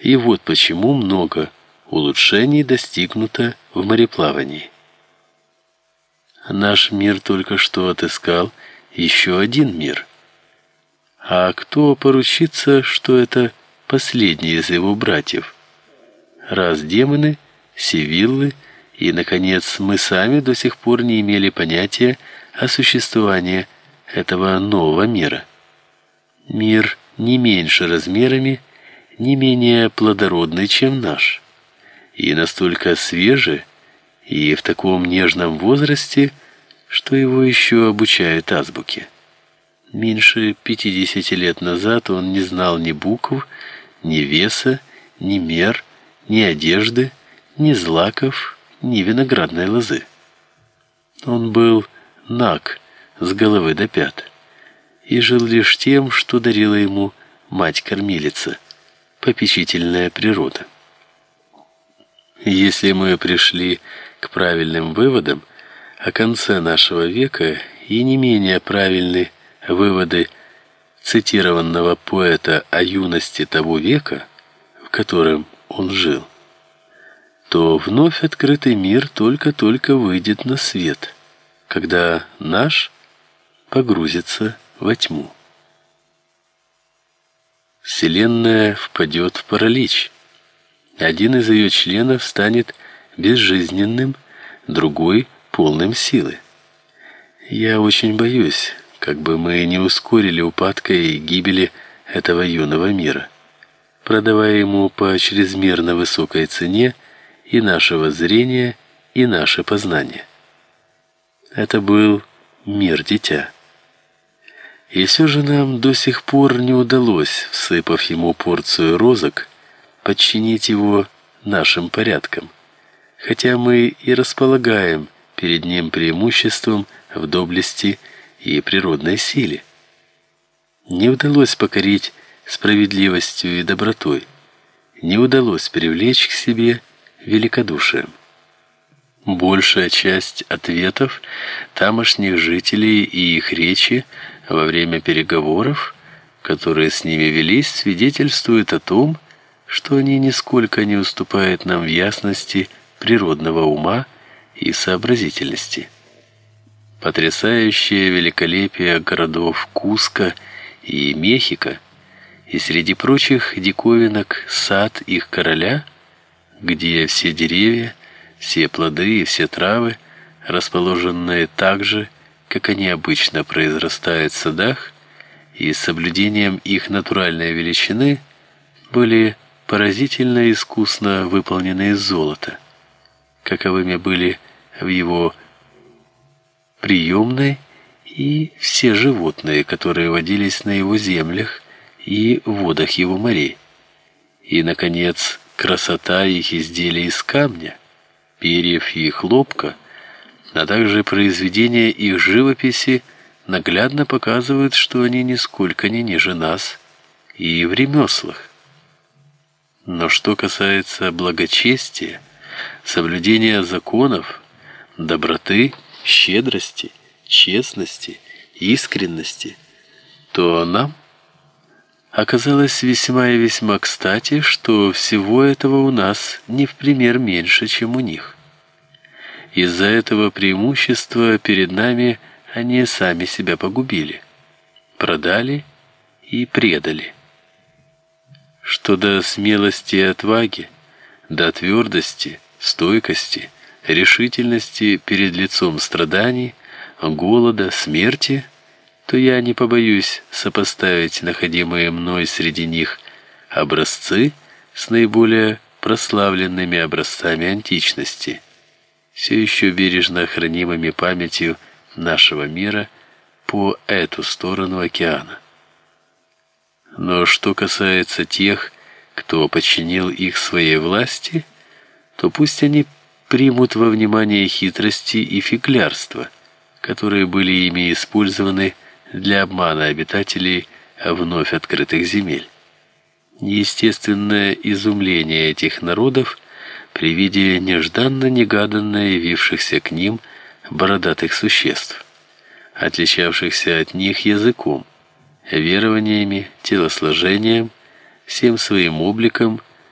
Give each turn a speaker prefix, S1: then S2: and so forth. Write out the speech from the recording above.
S1: И вот почему много улучшений достигнуто в мореплавании. Наш мир только что отыскал еще один мир. А кто поручится, что это последний из его братьев? Раз демоны, сивиллы и, наконец, мы сами до сих пор не имели понятия о существовании этого нового мира. Мир не меньше размерами, не менее плодородный, чем наш, и настолько свежий, и в таком нежном возрасте, что его еще обучают азбуке. Меньше 50 лет назад он не знал ни букв, ни веса, ни мер, ни одежды, ни злаков, ни виноградной лозы. Он был наг с головы до пят и жил лишь тем, что дарила ему мать-кормилица, попечительная природа. Если мы пришли к правильным выводам о конце нашего века и не менее правильны выводы цитированного поэта о юности того века, в котором он жил, то вновь открытый мир только-только выйдет на свет, когда наш погрузится во тьму. Вселенная впадет в паралич. Один из ее членов станет безжизненным, другой полным силы. Я очень боюсь, как бы мы не ускорили упадка и гибели этого юного мира, продавая ему по чрезмерно высокой цене и наше воззрение, и наше познание. Это был мир дитя. И все же нам до сих пор не удалось, всыпав ему порцию розок, подчинить его нашим порядкам, хотя мы и располагаем перед ним преимуществом в доблести и природной силе. Не удалось покорить справедливостью и добротой, не удалось привлечь к себе великодушием. Большая часть ответов тамошних жителей и их речи во время переговоров, которые с ними велись, свидетельствует о том, что они нисколько не уступают нам в ясности природного ума и сообразительности. Потрясающее великолепие городов Куско и Мехико, и среди прочих диковинок сад их короля, где все деревья, все плоды и все травы, расположенные так же, как они обычно произрастают в садах, и с соблюдением их натуральной величины, были поразительно искусно выполнены из золота, каковыми были в его приемной и все животные, которые водились на его землях и водах его морей. И наконец, красота их изделий из камня, перьев и хлопка – а также произведения их живописи наглядно показывают, что они нисколько не ниже нас и в ремеслах. Но что касается благочестия, соблюдения законов, доброты, щедрости, честности, искренности, то нам оказалось весьма и весьма кстати, что всего этого у нас не в пример меньше, чем у них. Из-за этого преимущества перед нами они сами себя погубили, продали и предали. Что до смелости и отваги, до твердости, стойкости, решительности перед лицом страданий, голода, смерти, то я не побоюсь сопоставить находимые мной среди них образцы с наиболее прославленными образцами античности – все еще бережно хранимыми памятью нашего мира по эту сторону океана. Но что касается тех, кто подчинил их своей власти, то пусть они примут во внимание хитрости и фиглярства, которые были ими использованы для обмана обитателей вновь открытых земель. Естественное изумление этих народов – при виде нежданно-негаданно явившихся к ним бородатых существ, отличавшихся от них языком, верованиями, телосложением, всем своим обликом